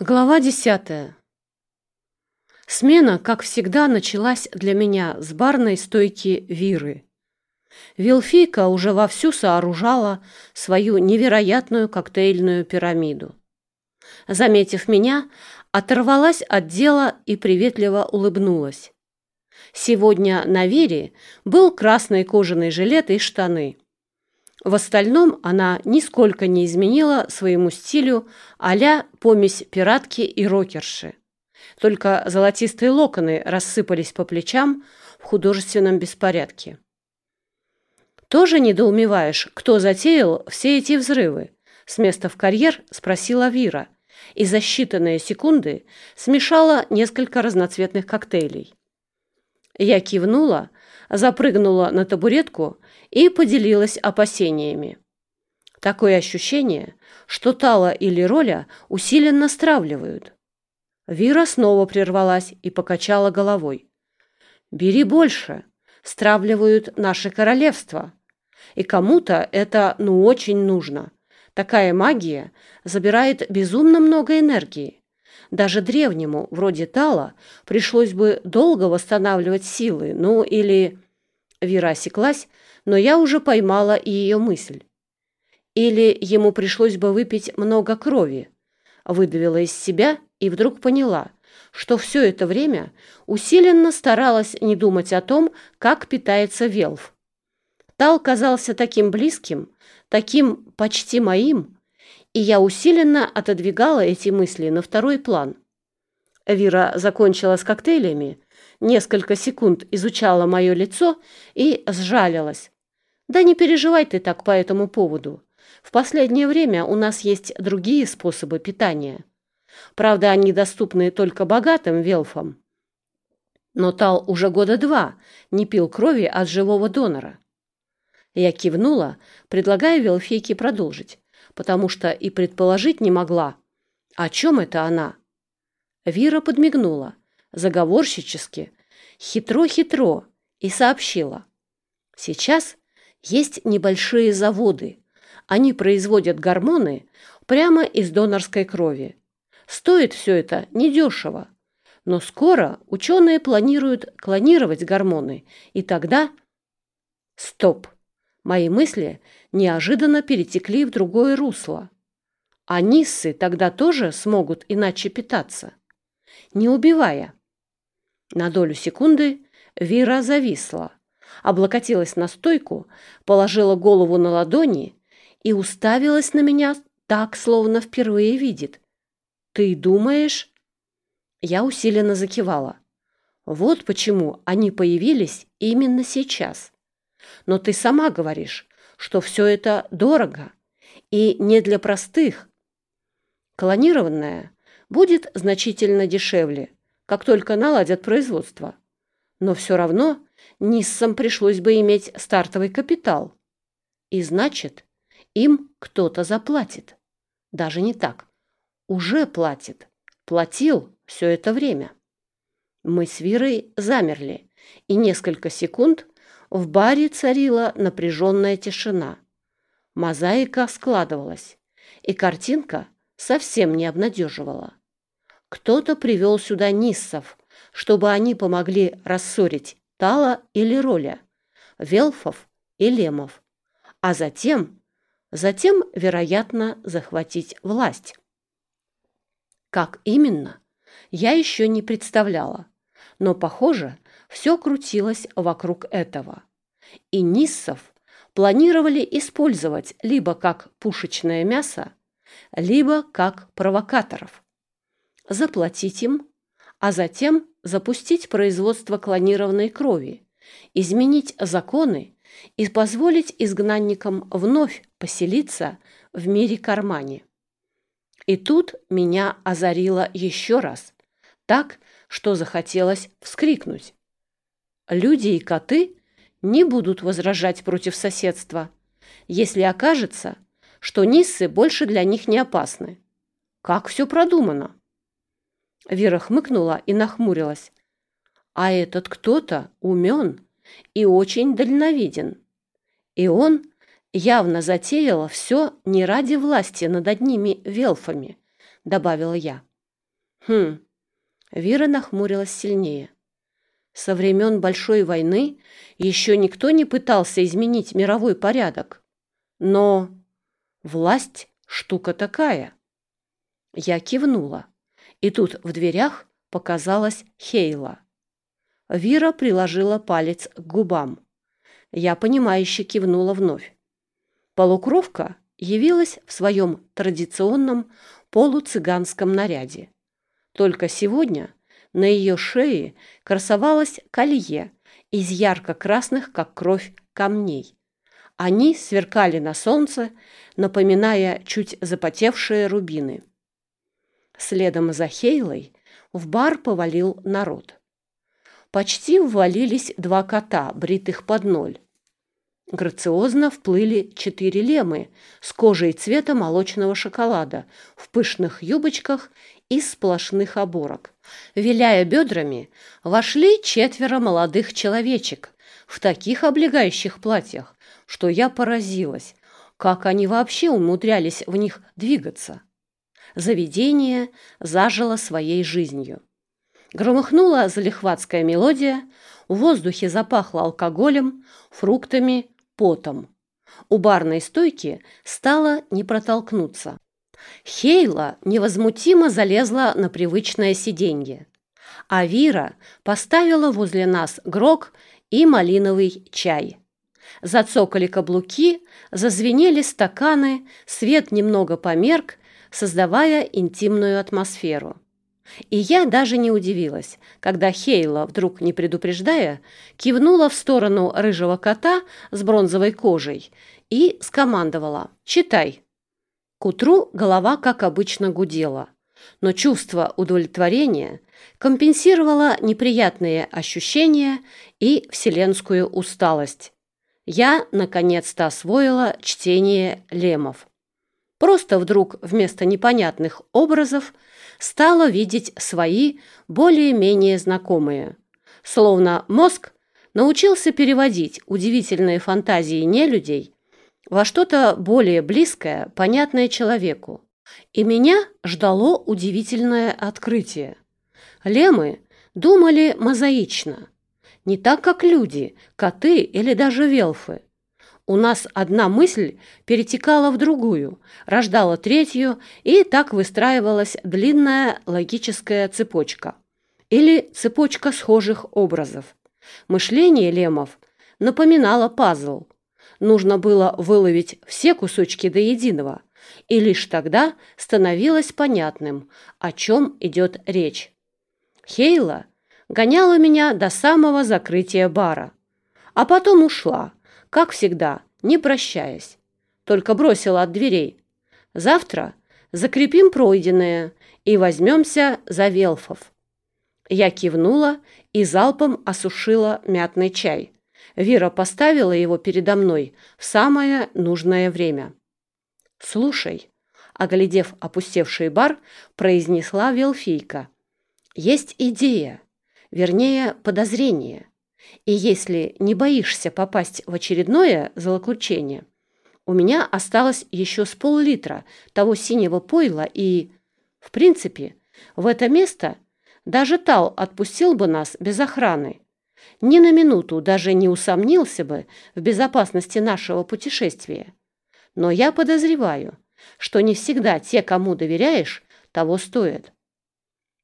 Глава десятая. Смена, как всегда, началась для меня с барной стойки Виры. Вилфийка уже вовсю сооружала свою невероятную коктейльную пирамиду. Заметив меня, оторвалась от дела и приветливо улыбнулась. Сегодня на Вире был красный кожаный жилет и штаны. В остальном она нисколько не изменила своему стилю а помесь пиратки и рокерши. Только золотистые локоны рассыпались по плечам в художественном беспорядке. «Тоже недоумеваешь, кто затеял все эти взрывы?» С места в карьер спросила Вира и за считанные секунды смешала несколько разноцветных коктейлей. Я кивнула, запрыгнула на табуретку и поделилась опасениями. Такое ощущение, что Тала или Роля усиленно стравливают. Вира снова прервалась и покачала головой. «Бери больше. Стравливают наше королевство. И кому-то это ну очень нужно. Такая магия забирает безумно много энергии. Даже древнему, вроде Тала, пришлось бы долго восстанавливать силы, ну или...» Вера осеклась, но я уже поймала ее мысль. Или ему пришлось бы выпить много крови. Выдавила из себя и вдруг поняла, что все это время усиленно старалась не думать о том, как питается Велф. Тал казался таким близким, таким почти моим, и я усиленно отодвигала эти мысли на второй план. Вира закончила с коктейлями, несколько секунд изучала мое лицо и сжалилась. «Да не переживай ты так по этому поводу. В последнее время у нас есть другие способы питания. Правда, они доступны только богатым велфам. Но Тал уже года два не пил крови от живого донора». Я кивнула, предлагая Велфейке продолжить, потому что и предположить не могла. О чем это она? Вира подмигнула, заговорщически, хитро-хитро, и сообщила. Сейчас есть небольшие заводы. Они производят гормоны прямо из донорской крови. Стоит все это недешево. Но скоро ученые планируют клонировать гормоны, и тогда... Стоп! Мои мысли неожиданно перетекли в другое русло. А ниссы тогда тоже смогут иначе питаться, не убивая. На долю секунды Вира зависла, облокотилась на стойку, положила голову на ладони и уставилась на меня так, словно впервые видит. «Ты думаешь?» Я усиленно закивала. «Вот почему они появились именно сейчас. Но ты сама говоришь, что все это дорого и не для простых. Клонированное будет значительно дешевле, как только наладят производство. Но все равно Ниссам пришлось бы иметь стартовый капитал. И значит, им кто-то заплатит. Даже не так. Уже платит. Платил все это время. Мы с Вирой замерли, и несколько секунд в баре царила напряженная тишина. Мозаика складывалась, и картинка совсем не обнадеживала. Кто-то привел сюда ниссов, чтобы они помогли рассорить Тала или Роля, Велфов и Лемов, а затем, затем, вероятно, захватить власть. Как именно, я еще не представляла, но, похоже, все крутилось вокруг этого. И ниссов планировали использовать либо как пушечное мясо, либо как провокаторов. Заплатить им, а затем запустить производство клонированной крови, изменить законы и позволить изгнанникам вновь поселиться в мире кармане. И тут меня озарило еще раз, так, что захотелось вскрикнуть. Люди и коты не будут возражать против соседства, если окажется, что ниссы больше для них не опасны. Как все продумано? Вера хмыкнула и нахмурилась. А этот кто-то умен и очень дальновиден. И он явно затеял все не ради власти над одними велфами, добавила я. Хм. Вера нахмурилась сильнее. Со времен Большой войны еще никто не пытался изменить мировой порядок. Но власть – штука такая. Я кивнула, и тут в дверях показалась Хейла. Вира приложила палец к губам. Я понимающе кивнула вновь. Полукровка явилась в своем традиционном полуцыганском наряде. Только сегодня на ее шее красовалось колье из ярко-красных, как кровь, камней. Они сверкали на солнце, напоминая чуть запотевшие рубины. Следом за Хейлой в бар повалил народ. Почти ввалились два кота, бритых под ноль. Грациозно вплыли четыре лемы с кожей цвета молочного шоколада в пышных юбочках из сплошных оборок. Виляя бедрами, вошли четверо молодых человечек в таких облегающих платьях, что я поразилась, как они вообще умудрялись в них двигаться. Заведение зажило своей жизнью. Громыхнула залихватская мелодия, в воздухе запахло алкоголем, фруктами, потом. У барной стойки стало не протолкнуться. Хейла невозмутимо залезла на привычное сиденье, а Вира поставила возле нас грог и малиновый чай. Зацокали каблуки, зазвенели стаканы, свет немного померк, создавая интимную атмосферу. И я даже не удивилась, когда Хейла, вдруг не предупреждая, кивнула в сторону рыжего кота с бронзовой кожей и скомандовала «Читай». К утру голова, как обычно, гудела, но чувство удовлетворения компенсировало неприятные ощущения и вселенскую усталость. Я, наконец-то, освоила чтение лемов. Просто вдруг вместо непонятных образов стала видеть свои более-менее знакомые. Словно мозг научился переводить удивительные фантазии нелюдей во что-то более близкое, понятное человеку. И меня ждало удивительное открытие. Лемы думали мозаично, не так, как люди, коты или даже велфы. У нас одна мысль перетекала в другую, рождала третью, и так выстраивалась длинная логическая цепочка. Или цепочка схожих образов. Мышление лемов напоминало пазл. Нужно было выловить все кусочки до единого, и лишь тогда становилось понятным, о чем идет речь. Хейла гоняла меня до самого закрытия бара, а потом ушла – как всегда, не прощаясь, только бросила от дверей. Завтра закрепим пройденное и возьмемся за велфов. Я кивнула и залпом осушила мятный чай. Вера поставила его передо мной в самое нужное время. «Слушай», — оглядев опустевший бар, произнесла Велфийка. «Есть идея, вернее, подозрение. И если не боишься попасть в очередное злоключение, у меня осталось еще с пол-литра того синего пойла и, в принципе, в это место даже Тал отпустил бы нас без охраны. Ни на минуту даже не усомнился бы в безопасности нашего путешествия. Но я подозреваю, что не всегда те, кому доверяешь, того стоят.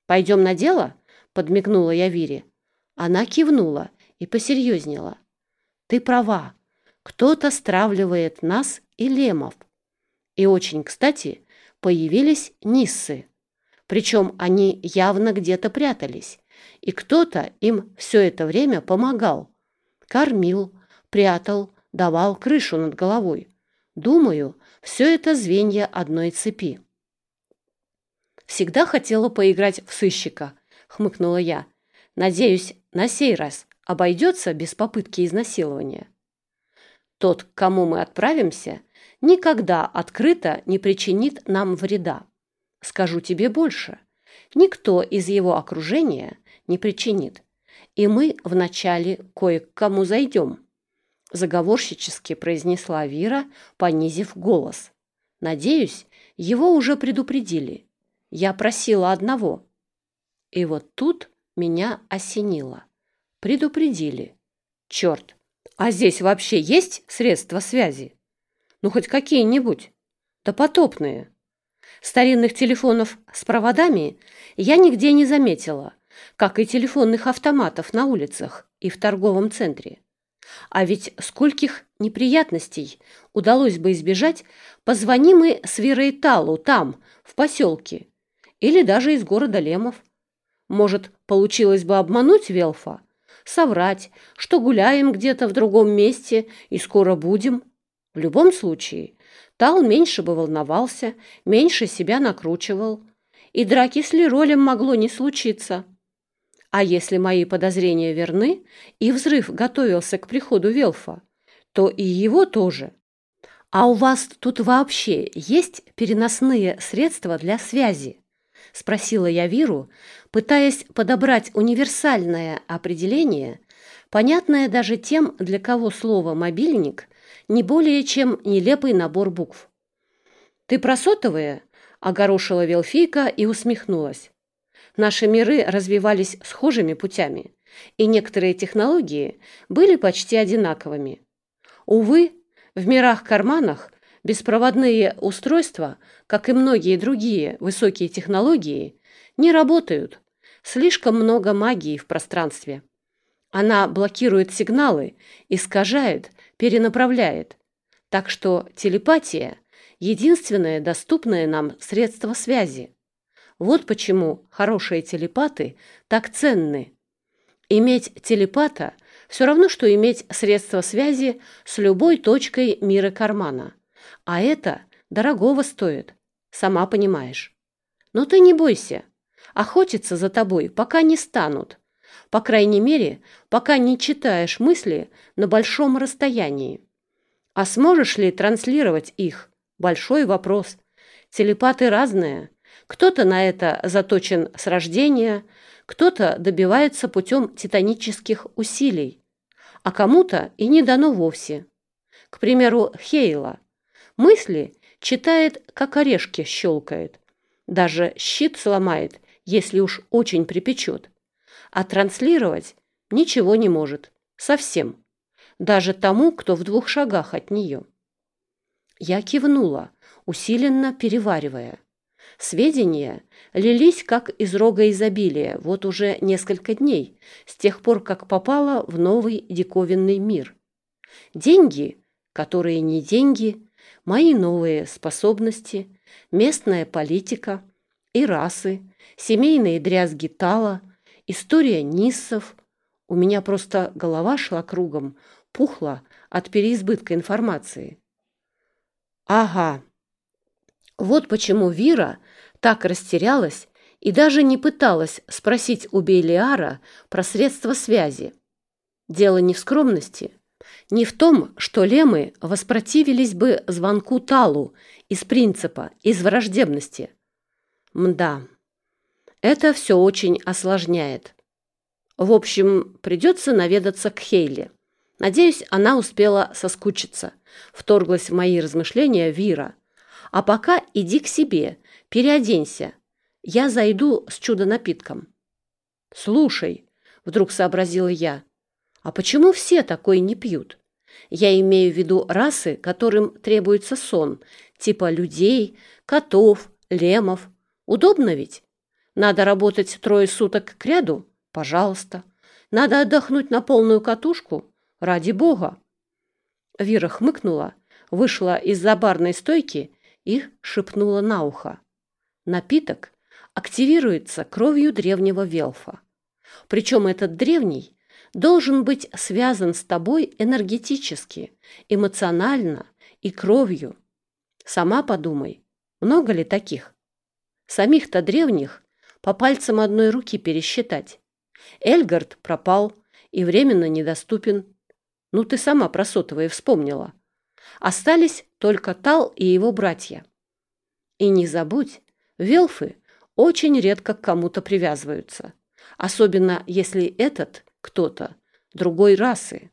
«Пойдем на дело?» — подмигнула я Вире. Она кивнула и посерьезнела. «Ты права. Кто-то стравливает нас и лемов. И очень кстати появились ниссы. Причем они явно где-то прятались, и кто-то им все это время помогал. Кормил, прятал, давал крышу над головой. Думаю, все это звенья одной цепи. «Всегда хотела поиграть в сыщика», — хмыкнула я. «Надеюсь, на сей раз обойдется без попытки изнасилования. Тот, к кому мы отправимся, никогда открыто не причинит нам вреда. Скажу тебе больше. Никто из его окружения не причинит. И мы вначале кое к кому зайдем. Заговорщически произнесла Вира, понизив голос. Надеюсь, его уже предупредили. Я просила одного. И вот тут меня осенило. Предупредили. Черт, а здесь вообще есть средства связи? Ну, хоть какие-нибудь. Да потопные. Старинных телефонов с проводами я нигде не заметила, как и телефонных автоматов на улицах и в торговом центре. А ведь скольких неприятностей удалось бы избежать, позвони мы с Верой Талу там, в поселке, или даже из города Лемов. Может, получилось бы обмануть Велфа, соврать, что гуляем где-то в другом месте и скоро будем. В любом случае, Тал меньше бы волновался, меньше себя накручивал, и драки с Леролем могло не случиться. А если мои подозрения верны, и взрыв готовился к приходу Велфа, то и его тоже. А у вас тут вообще есть переносные средства для связи? Спросила я Виру, пытаясь подобрать универсальное определение, понятное даже тем, для кого слово «мобильник» не более чем нелепый набор букв. «Ты про сотовые?» – огорошила Велфийка и усмехнулась. Наши миры развивались схожими путями, и некоторые технологии были почти одинаковыми. Увы, в мирах-карманах беспроводные устройства, как и многие другие высокие технологии, не работают. Слишком много магии в пространстве. Она блокирует сигналы, искажает, перенаправляет. Так что телепатия – единственное доступное нам средство связи. Вот почему хорошие телепаты так ценны. Иметь телепата – все равно, что иметь средство связи с любой точкой мира кармана. А это дорогого стоит, сама понимаешь. Но ты не бойся, охотиться за тобой пока не станут. По крайней мере, пока не читаешь мысли на большом расстоянии. А сможешь ли транслировать их? Большой вопрос. Телепаты разные. Кто-то на это заточен с рождения, кто-то добивается путем титанических усилий, а кому-то и не дано вовсе. К примеру, Хейла. Мысли читает, как орешки щелкает. Даже щит сломает, если уж очень припечет а транслировать ничего не может. Совсем. Даже тому, кто в двух шагах от нее. Я кивнула, усиленно переваривая. Сведения лились как из рога изобилия вот уже несколько дней, с тех пор, как попала в новый диковинный мир. Деньги, которые не деньги, мои новые способности, местная политика и расы, семейные дрязги Тала – История Ниссов. У меня просто голова шла кругом, пухла от переизбытка информации. Ага. Вот почему Вира так растерялась и даже не пыталась спросить у Бейлиара про средства связи. Дело не в скромности, не в том, что лемы воспротивились бы звонку Талу из принципа, из враждебности. Мда. Это все очень осложняет. В общем, придется наведаться к Хейли. Надеюсь, она успела соскучиться. Вторглась в мои размышления Вира. А пока иди к себе, переоденься. Я зайду с чудо-напитком. Слушай, вдруг сообразила я, а почему все такое не пьют? Я имею в виду расы, которым требуется сон, типа людей, котов, лемов. Удобно ведь? Надо работать трое суток к ряду? Пожалуйста. Надо отдохнуть на полную катушку? Ради бога. Вира хмыкнула, вышла из-за барной стойки и шепнула на ухо. Напиток активируется кровью древнего велфа. Причем этот древний должен быть связан с тобой энергетически, эмоционально и кровью. Сама подумай, много ли таких? Самих-то древних по пальцам одной руки пересчитать. Эльгард пропал и временно недоступен. Ну, ты сама про сотовые вспомнила. Остались только Тал и его братья. И не забудь, велфы очень редко к кому-то привязываются, особенно если этот кто-то другой расы.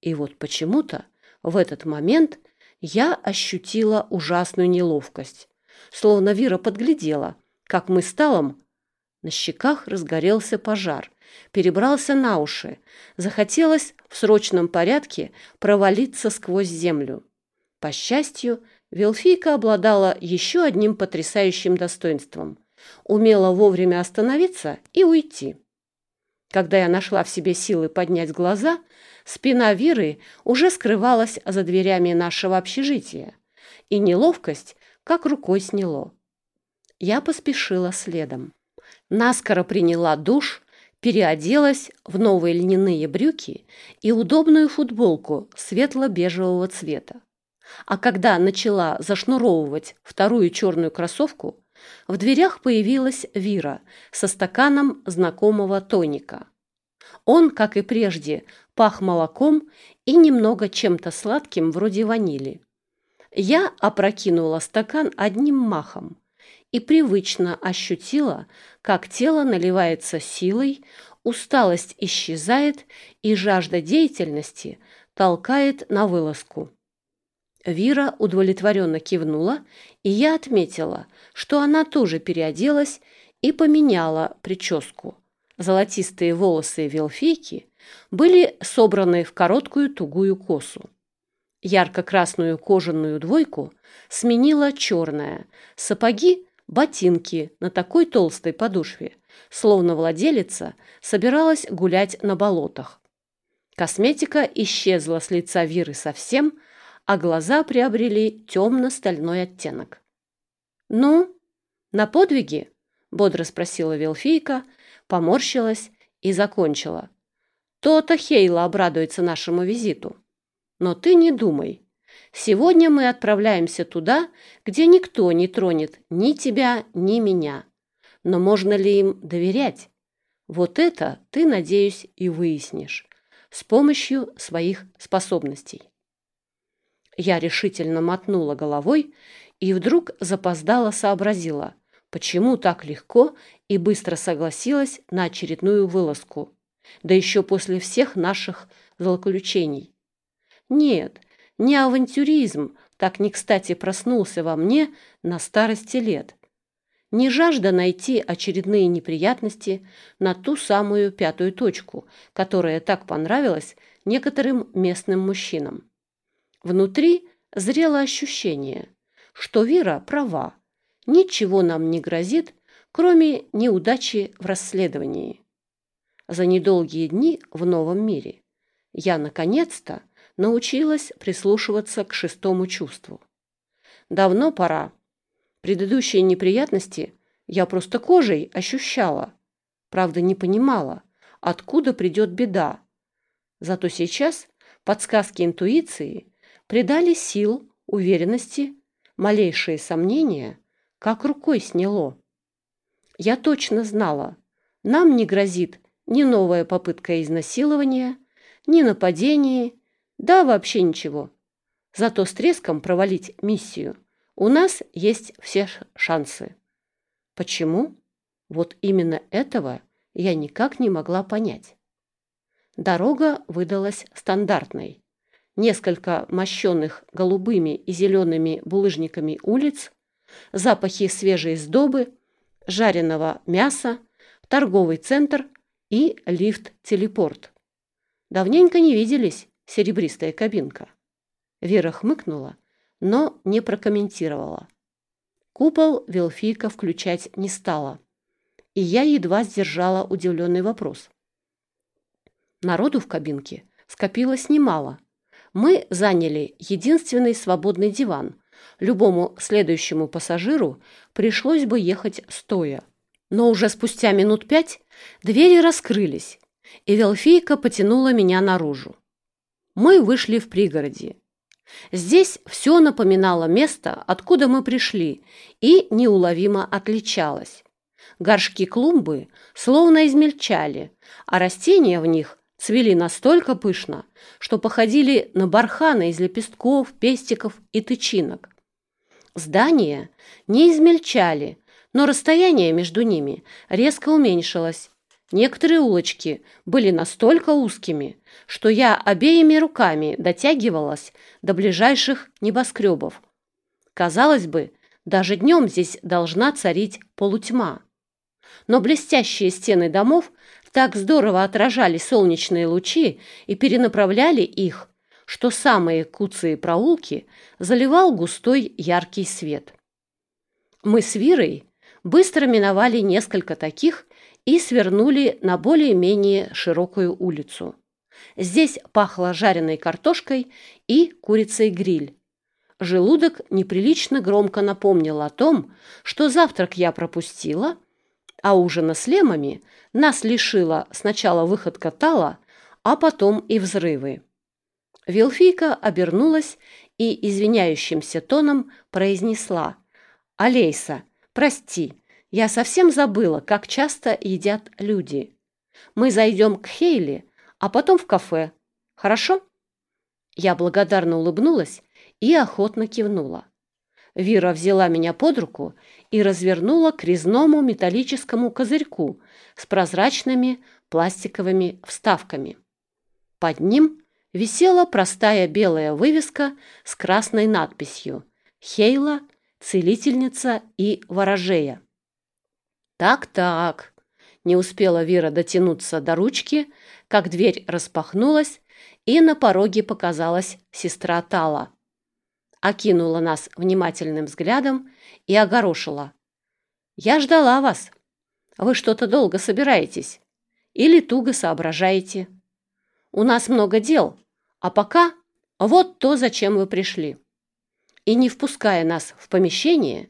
И вот почему-то в этот момент я ощутила ужасную неловкость, словно Вира подглядела, как мы с Талом На щеках разгорелся пожар, перебрался на уши. Захотелось в срочном порядке провалиться сквозь землю. По счастью, Вилфийка обладала еще одним потрясающим достоинством. Умела вовремя остановиться и уйти. Когда я нашла в себе силы поднять глаза, спина Виры уже скрывалась за дверями нашего общежития, и неловкость как рукой сняло. Я поспешила следом. Наскоро приняла душ, переоделась в новые льняные брюки и удобную футболку светло-бежевого цвета. А когда начала зашнуровывать вторую черную кроссовку, в дверях появилась Вира со стаканом знакомого тоника. Он, как и прежде, пах молоком и немного чем-то сладким вроде ванили. Я опрокинула стакан одним махом и привычно ощутила, как тело наливается силой, усталость исчезает и жажда деятельности толкает на вылазку. Вира удовлетворенно кивнула, и я отметила, что она тоже переоделась и поменяла прическу. Золотистые волосы Велфейки были собраны в короткую тугую косу. Ярко-красную кожаную двойку сменила черная, сапоги ботинки на такой толстой подошве, словно владелица собиралась гулять на болотах. Косметика исчезла с лица Виры совсем, а глаза приобрели темно-стальной оттенок. «Ну, на подвиги?» — бодро спросила Велфийка, поморщилась и закончила. «То-то Хейла обрадуется нашему визиту. Но ты не думай, Сегодня мы отправляемся туда, где никто не тронет ни тебя, ни меня. Но можно ли им доверять? Вот это ты, надеюсь, и выяснишь с помощью своих способностей. Я решительно мотнула головой и вдруг запоздала сообразила, почему так легко и быстро согласилась на очередную вылазку, да еще после всех наших злоключений. Нет, не авантюризм так не кстати проснулся во мне на старости лет. Не жажда найти очередные неприятности на ту самую пятую точку, которая так понравилась некоторым местным мужчинам. Внутри зрело ощущение, что Вера права, ничего нам не грозит, кроме неудачи в расследовании. За недолгие дни в новом мире я, наконец-то, научилась прислушиваться к шестому чувству. Давно пора. Предыдущие неприятности я просто кожей ощущала. Правда, не понимала, откуда придет беда. Зато сейчас подсказки интуиции придали сил, уверенности, малейшие сомнения, как рукой сняло. Я точно знала, нам не грозит ни новая попытка изнасилования, ни нападение, да, вообще ничего. Зато с треском провалить миссию у нас есть все шансы. Почему? Вот именно этого я никак не могла понять. Дорога выдалась стандартной. Несколько мощенных голубыми и зелеными булыжниками улиц, запахи свежей сдобы, жареного мяса, торговый центр и лифт-телепорт. Давненько не виделись серебристая кабинка. Вера хмыкнула, но не прокомментировала. Купол Велфийка включать не стала, и я едва сдержала удивленный вопрос. Народу в кабинке скопилось немало. Мы заняли единственный свободный диван. Любому следующему пассажиру пришлось бы ехать стоя. Но уже спустя минут пять двери раскрылись, и Велфийка потянула меня наружу мы вышли в пригороде. Здесь все напоминало место, откуда мы пришли, и неуловимо отличалось. Горшки клумбы словно измельчали, а растения в них цвели настолько пышно, что походили на барханы из лепестков, пестиков и тычинок. Здания не измельчали, но расстояние между ними резко уменьшилось, Некоторые улочки были настолько узкими, что я обеими руками дотягивалась до ближайших небоскребов. Казалось бы, даже днем здесь должна царить полутьма. Но блестящие стены домов так здорово отражали солнечные лучи и перенаправляли их, что самые куцые проулки заливал густой яркий свет. Мы с Вирой быстро миновали несколько таких и свернули на более-менее широкую улицу. Здесь пахло жареной картошкой и курицей-гриль. Желудок неприлично громко напомнил о том, что завтрак я пропустила, а ужина с лемами нас лишила сначала выходка Тала, а потом и взрывы. Вилфийка обернулась и извиняющимся тоном произнесла «Алейса, прости, я совсем забыла, как часто едят люди. Мы зайдем к Хейли, а потом в кафе. Хорошо?» Я благодарно улыбнулась и охотно кивнула. Вира взяла меня под руку и развернула к резному металлическому козырьку с прозрачными пластиковыми вставками. Под ним висела простая белая вывеска с красной надписью «Хейла, целительница и ворожея». «Так-так», — не успела Вира дотянуться до ручки, как дверь распахнулась, и на пороге показалась сестра Тала. Окинула нас внимательным взглядом и огорошила. «Я ждала вас. Вы что-то долго собираетесь или туго соображаете. У нас много дел, а пока вот то, зачем вы пришли». И не впуская нас в помещение,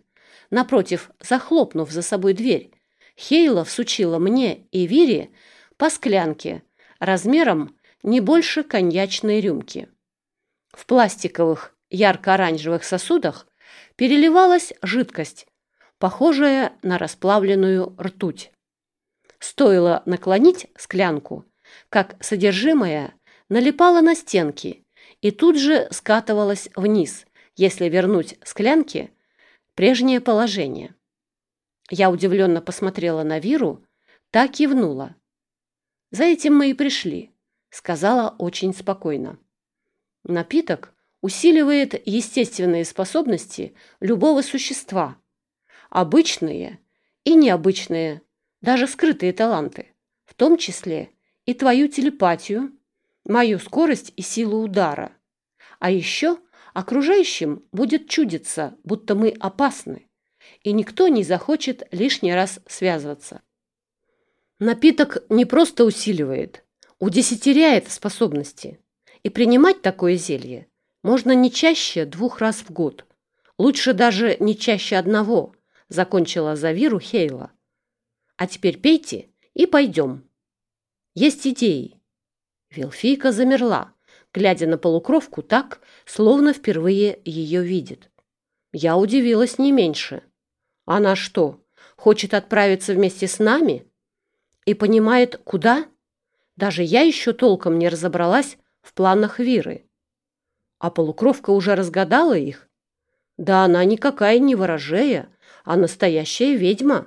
напротив, захлопнув за собой дверь, Хейла всучила мне и Вире по склянке размером не больше коньячной рюмки. В пластиковых ярко-оранжевых сосудах переливалась жидкость, похожая на расплавленную ртуть. Стоило наклонить склянку, как содержимое налипало на стенки и тут же скатывалось вниз, если вернуть склянки прежнее положение. Я удивленно посмотрела на Виру, так кивнула. «За этим мы и пришли», — сказала очень спокойно. Напиток усиливает естественные способности любого существа, обычные и необычные, даже скрытые таланты, в том числе и твою телепатию, мою скорость и силу удара. А еще окружающим будет чудиться, будто мы опасны и никто не захочет лишний раз связываться. Напиток не просто усиливает, удесятеряет способности. И принимать такое зелье можно не чаще двух раз в год. Лучше даже не чаще одного, закончила Завиру Хейла. А теперь пейте и пойдем. Есть идеи. Вилфийка замерла, глядя на полукровку так, словно впервые ее видит. Я удивилась не меньше. Она что, хочет отправиться вместе с нами? И понимает, куда? Даже я еще толком не разобралась в планах Виры. А полукровка уже разгадала их? Да она никакая не ворожея, а настоящая ведьма.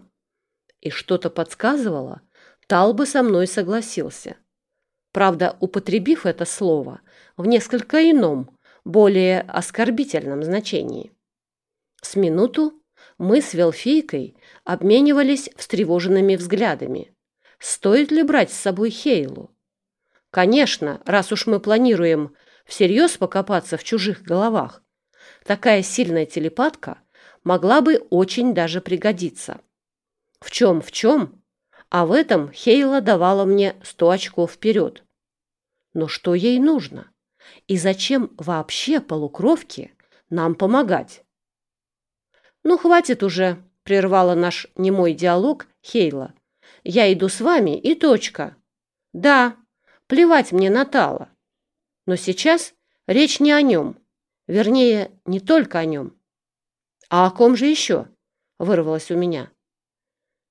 И что-то подсказывало, Тал бы со мной согласился. Правда, употребив это слово в несколько ином, более оскорбительном значении. С минуту мы с Велфийкой обменивались встревоженными взглядами. Стоит ли брать с собой Хейлу? Конечно, раз уж мы планируем всерьез покопаться в чужих головах, такая сильная телепатка могла бы очень даже пригодиться. В чем, в чем? А в этом Хейла давала мне сто очков вперед. Но что ей нужно? И зачем вообще полукровке нам помогать? «Ну, хватит уже», — прервала наш немой диалог Хейла. «Я иду с вами и точка». «Да, плевать мне на Тала. Но сейчас речь не о нем. Вернее, не только о нем. А о ком же еще?» — вырвалось у меня.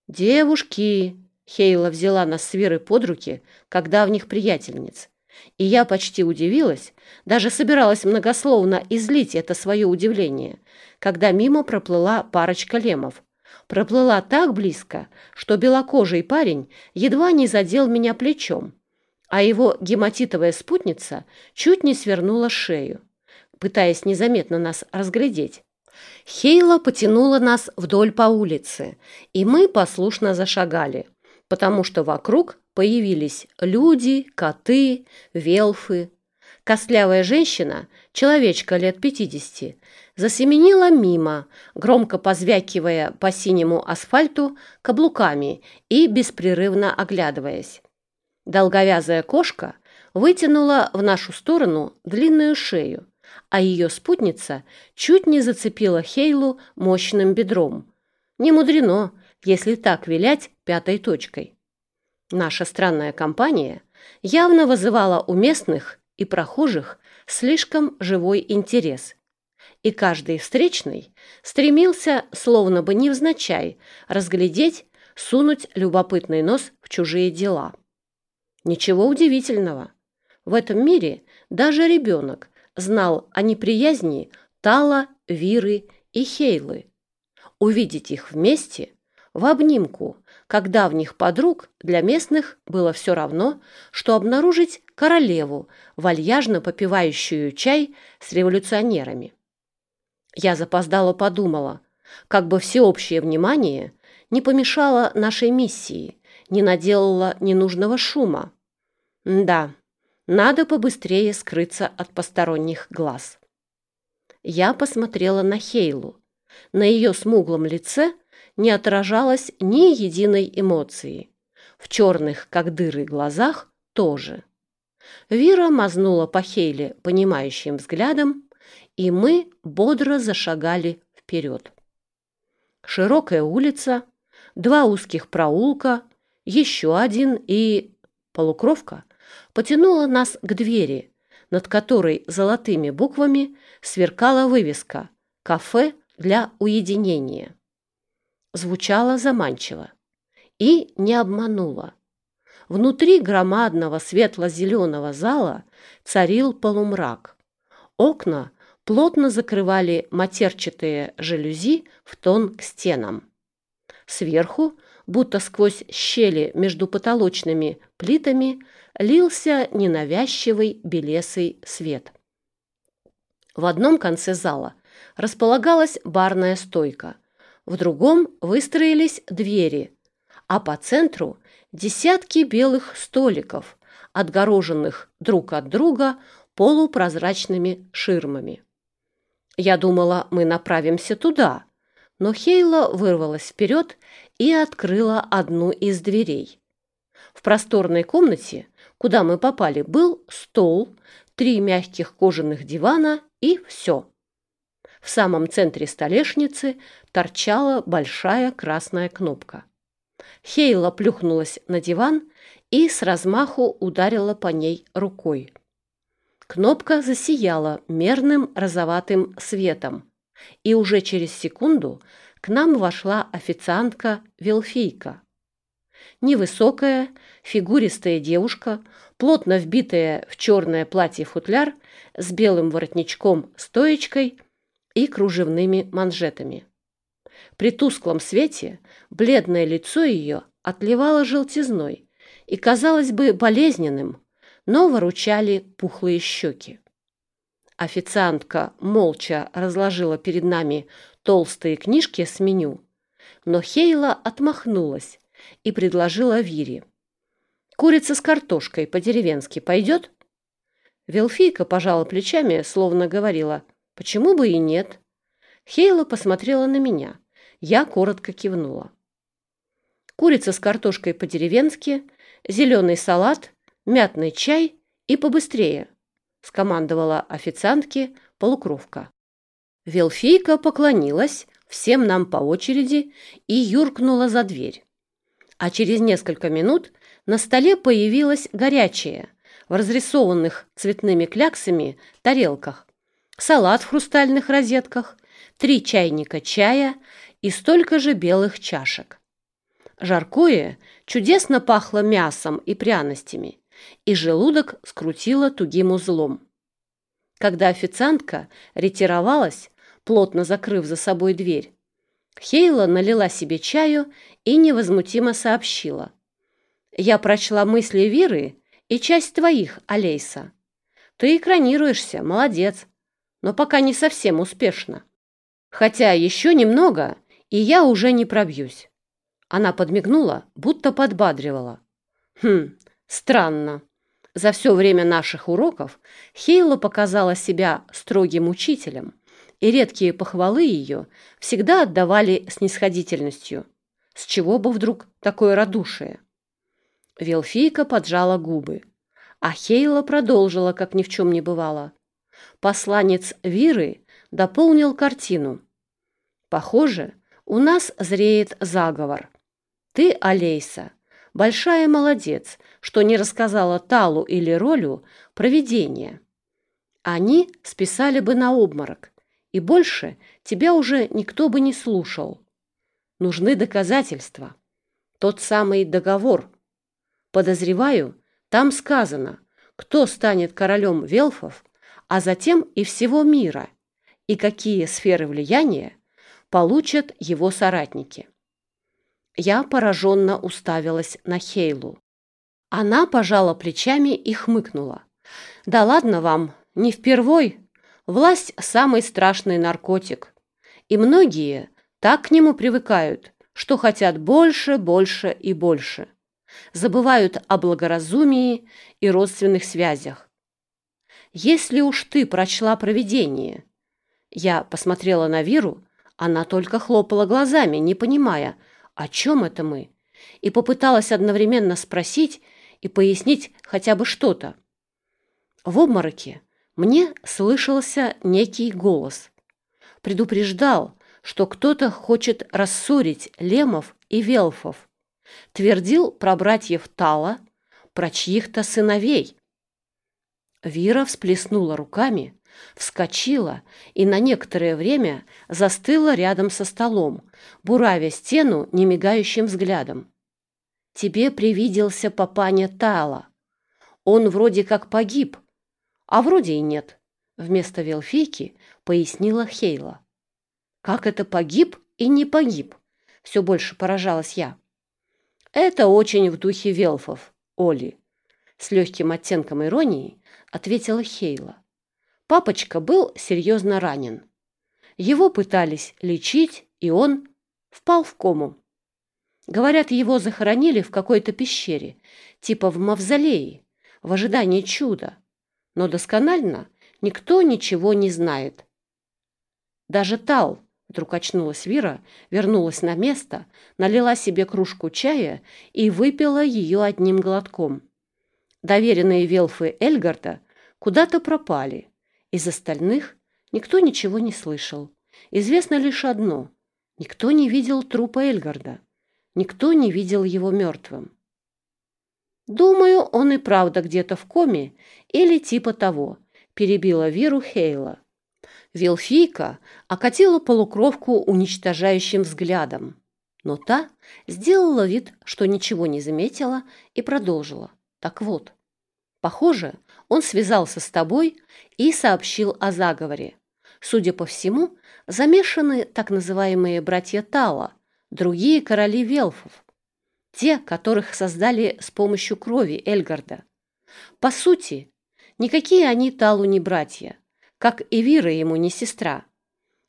«Девушки!» — Хейла взяла нас с Верой под руки, как давних приятельниц. И я почти удивилась, даже собиралась многословно излить это свое удивление, когда мимо проплыла парочка лемов. Проплыла так близко, что белокожий парень едва не задел меня плечом, а его гематитовая спутница чуть не свернула шею, пытаясь незаметно нас разглядеть. Хейла потянула нас вдоль по улице, и мы послушно зашагали, потому что вокруг появились люди, коты, велфы. Костлявая женщина, человечка лет пятидесяти, засеменила мимо, громко позвякивая по синему асфальту каблуками и беспрерывно оглядываясь. Долговязая кошка вытянула в нашу сторону длинную шею, а ее спутница чуть не зацепила Хейлу мощным бедром. Не мудрено, если так вилять пятой точкой. Наша странная компания явно вызывала у местных и прохожих слишком живой интерес. И каждый встречный стремился, словно бы невзначай, разглядеть, сунуть любопытный нос в чужие дела. Ничего удивительного. В этом мире даже ребенок знал о неприязни Тала, Виры и Хейлы. Увидеть их вместе, в обнимку, как давних подруг, для местных было все равно, что обнаружить королеву, вальяжно попивающую чай с революционерами. Я запоздало подумала, как бы всеобщее внимание не помешало нашей миссии, не наделало ненужного шума. Да, надо побыстрее скрыться от посторонних глаз. Я посмотрела на Хейлу. На ее смуглом лице не отражалось ни единой эмоции. В черных, как дыры, глазах тоже. Вира мазнула по Хейле понимающим взглядом, и мы бодро зашагали вперед. Широкая улица, два узких проулка, еще один и... полукровка — потянула нас к двери, над которой золотыми буквами сверкала вывеска «Кафе для уединения». Звучало заманчиво и не обманула. Внутри громадного светло-зеленого зала царил полумрак. Окна плотно закрывали матерчатые жалюзи в тон к стенам. Сверху, будто сквозь щели между потолочными плитами, лился ненавязчивый белесый свет. В одном конце зала располагалась барная стойка, в другом выстроились двери, а по центру десятки белых столиков, отгороженных друг от друга полупрозрачными ширмами. Я думала, мы направимся туда, но Хейла вырвалась вперед и открыла одну из дверей. В просторной комнате куда мы попали, был стол, три мягких кожаных дивана и все. В самом центре столешницы торчала большая красная кнопка. Хейла плюхнулась на диван и с размаху ударила по ней рукой. Кнопка засияла мерным розоватым светом, и уже через секунду к нам вошла официантка-велфийка. Невысокая, фигуристая девушка, плотно вбитая в черное платье-футляр с белым воротничком-стоечкой и кружевными манжетами. При тусклом свете бледное лицо ее отливало желтизной и казалось бы болезненным, но выручали пухлые щеки. Официантка молча разложила перед нами толстые книжки с меню, но Хейла отмахнулась и предложила Вире. «Курица с картошкой по-деревенски пойдет?» Велфийка пожала плечами, словно говорила, «Почему бы и нет?» Хейла посмотрела на меня. Я коротко кивнула. Курица с картошкой по-деревенски, зеленый салат, мятный чай и побыстрее, скомандовала официантке полукровка. Велфийка поклонилась всем нам по очереди и юркнула за дверь а через несколько минут на столе появилось горячее в разрисованных цветными кляксами тарелках, салат в хрустальных розетках, три чайника чая и столько же белых чашек. Жаркое чудесно пахло мясом и пряностями, и желудок скрутило тугим узлом. Когда официантка ретировалась, плотно закрыв за собой дверь, Хейла налила себе чаю и невозмутимо сообщила. «Я прочла мысли Виры и часть твоих, Алейса. Ты экранируешься, молодец, но пока не совсем успешно. Хотя еще немного, и я уже не пробьюсь. Она подмигнула, будто подбадривала. Хм, странно. За все время наших уроков Хейла показала себя строгим учителем, и редкие похвалы ее всегда отдавали снисходительностью. С чего бы вдруг такое радушие? Велфийка поджала губы, а Хейла продолжила, как ни в чем не бывало. Посланец Виры дополнил картину. Похоже, у нас зреет заговор. Ты, Алейса, большая молодец, что не рассказала Талу или Ролю про видение. Они списали бы на обморок, и больше тебя уже никто бы не слушал. Нужны доказательства. Тот самый договор. Подозреваю, там сказано, кто станет королем велфов, а затем и всего мира, и какие сферы влияния получат его соратники. Я пораженно уставилась на Хейлу. Она пожала плечами и хмыкнула. «Да ладно вам, не впервой. Власть – самый страшный наркотик. И многие так к нему привыкают, что хотят больше, больше и больше. Забывают о благоразумии и родственных связях. Если уж ты прочла провидение, я посмотрела на Виру, она только хлопала глазами, не понимая, о чем это мы, и попыталась одновременно спросить и пояснить хотя бы что-то. В обмороке мне слышался некий голос. Предупреждал, что кто-то хочет рассорить лемов и велфов. Твердил про братьев Тала, про чьих-то сыновей. Вира всплеснула руками, вскочила и на некоторое время застыла рядом со столом, буравя стену немигающим взглядом. «Тебе привиделся папаня Тала. Он вроде как погиб, а вроде и нет», вместо Велфейки пояснила Хейла. «Как это погиб и не погиб?» все больше поражалась я. «Это очень в духе Велфов, Оли», с легким оттенком иронии ответила Хейла. Папочка был серьезно ранен. Его пытались лечить, и он впал в кому. Говорят, его захоронили в какой-то пещере, типа в мавзолее, в ожидании чуда. Но досконально никто ничего не знает. Даже Тал, вдруг очнулась Вира, вернулась на место, налила себе кружку чая и выпила ее одним глотком. Доверенные велфы Эльгарда куда-то пропали, из остальных никто ничего не слышал. Известно лишь одно. Никто не видел трупа Эльгарда. Никто не видел его мертвым. «Думаю, он и правда где-то в коме или типа того», – перебила Виру Хейла. Вилфийка окатила полукровку уничтожающим взглядом, но та сделала вид, что ничего не заметила и продолжила. «Так вот, похоже, он связался с тобой и сообщил о заговоре. Судя по всему, замешаны так называемые братья Тала, другие короли Велфов, те, которых создали с помощью крови Эльгарда. По сути, никакие они Талу не братья, как и Вира ему не сестра.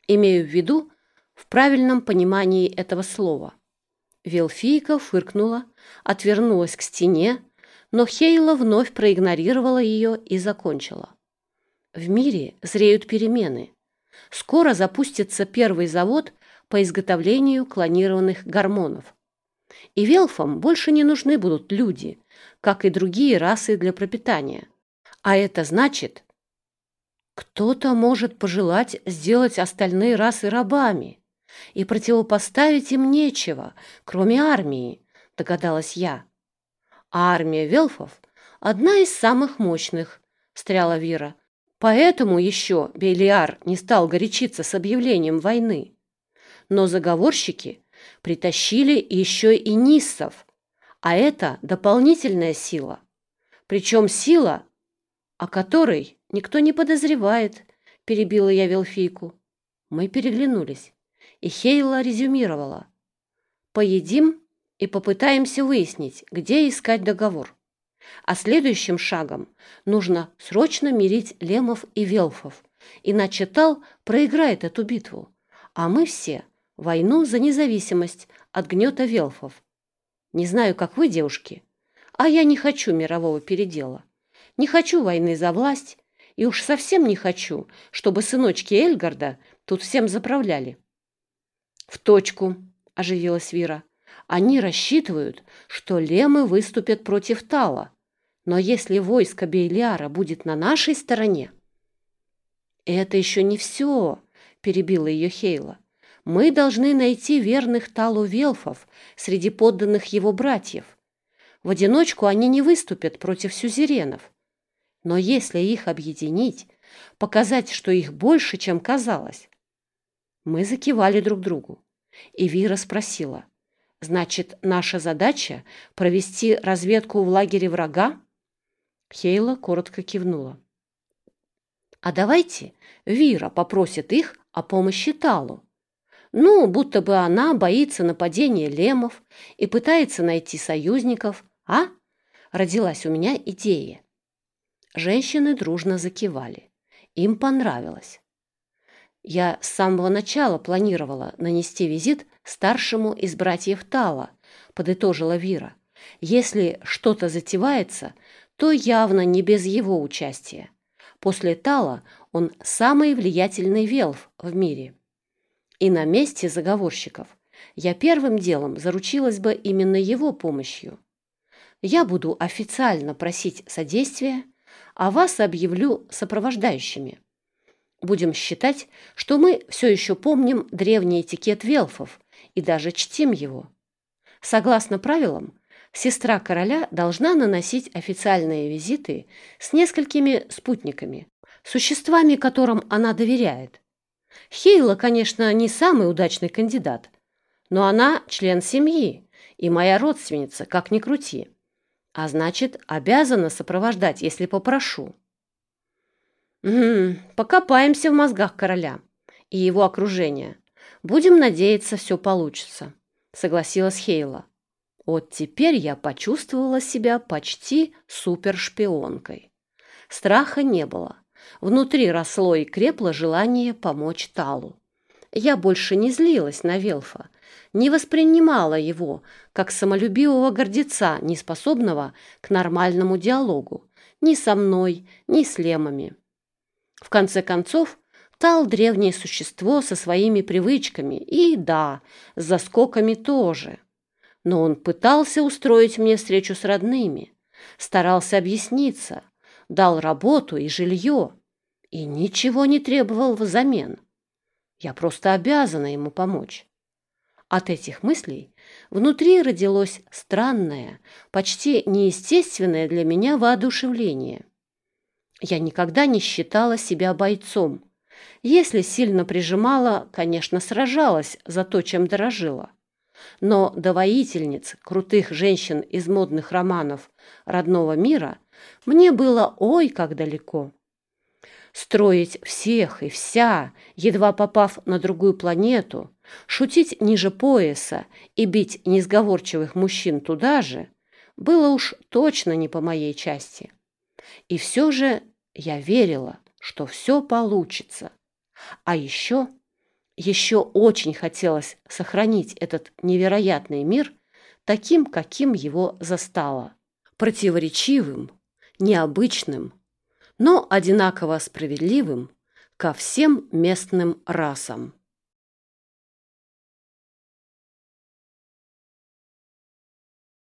Имею в виду в правильном понимании этого слова. Велфийка фыркнула, отвернулась к стене, но Хейла вновь проигнорировала ее и закончила. В мире зреют перемены. Скоро запустится первый завод по изготовлению клонированных гормонов. И велфам больше не нужны будут люди, как и другие расы для пропитания. А это значит, кто-то может пожелать сделать остальные расы рабами, и противопоставить им нечего, кроме армии, догадалась я. А армия велфов – одна из самых мощных, встряла Вира. Поэтому еще Белиар не стал горячиться с объявлением войны. Но заговорщики притащили еще и ниссов, а это дополнительная сила. Причем сила, о которой никто не подозревает, перебила я Велфийку. Мы переглянулись, и Хейла резюмировала. Поедим и попытаемся выяснить, где искать договор. А следующим шагом нужно срочно мирить лемов и велфов, иначе Тал проиграет эту битву, а мы все – войну за независимость от гнета велфов. Не знаю, как вы, девушки, а я не хочу мирового передела. Не хочу войны за власть, и уж совсем не хочу, чтобы сыночки Эльгарда тут всем заправляли. В точку, оживилась Вира. Они рассчитывают, что лемы выступят против Тала. Но если войско Бейлиара будет на нашей стороне... Это еще не все, перебила ее Хейла. Мы должны найти верных Талу Велфов среди подданных его братьев. В одиночку они не выступят против сюзеренов. Но если их объединить, показать, что их больше, чем казалось... Мы закивали друг другу. И Вира спросила, «Значит, наша задача — провести разведку в лагере врага?» Хейла коротко кивнула. «А давайте Вира попросит их о помощи Талу. Ну, будто бы она боится нападения лемов и пытается найти союзников, а?» Родилась у меня идея. Женщины дружно закивали. Им понравилось. Я с самого начала планировала нанести визит старшему из братьев Тала, подытожила Вира. Если что-то затевается, то явно не без его участия. После Тала он самый влиятельный велф в мире. И на месте заговорщиков я первым делом заручилась бы именно его помощью. Я буду официально просить содействия, а вас объявлю сопровождающими. Будем считать, что мы все еще помним древний этикет велфов и даже чтим его. Согласно правилам, сестра короля должна наносить официальные визиты с несколькими спутниками, существами, которым она доверяет. Хейла, конечно, не самый удачный кандидат, но она член семьи и моя родственница, как ни крути. А значит, обязана сопровождать, если попрошу. Угу, покопаемся в мозгах короля и его окружения. Будем надеяться, все получится, согласилась Хейла. Вот теперь я почувствовала себя почти супершпионкой. Страха не было. Внутри росло и крепло желание помочь Талу. Я больше не злилась на Велфа, не воспринимала его как самолюбивого гордеца, неспособного к нормальному диалогу ни со мной, ни с лемами. В конце концов, Тал – древнее существо со своими привычками и, да, с заскоками тоже. Но он пытался устроить мне встречу с родными, старался объясниться, дал работу и жилье и ничего не требовал взамен. Я просто обязана ему помочь. От этих мыслей внутри родилось странное, почти неестественное для меня воодушевление. Я никогда не считала себя бойцом. Если сильно прижимала, конечно, сражалась за то, чем дорожила. Но до воительниц, крутых женщин из модных романов родного мира, мне было ой как далеко. Строить всех и вся, едва попав на другую планету, шутить ниже пояса и бить несговорчивых мужчин туда же, было уж точно не по моей части. И все же я верила, что все получится. А еще, еще очень хотелось сохранить этот невероятный мир таким, каким его застала. Противоречивым, необычным, но одинаково справедливым ко всем местным расам.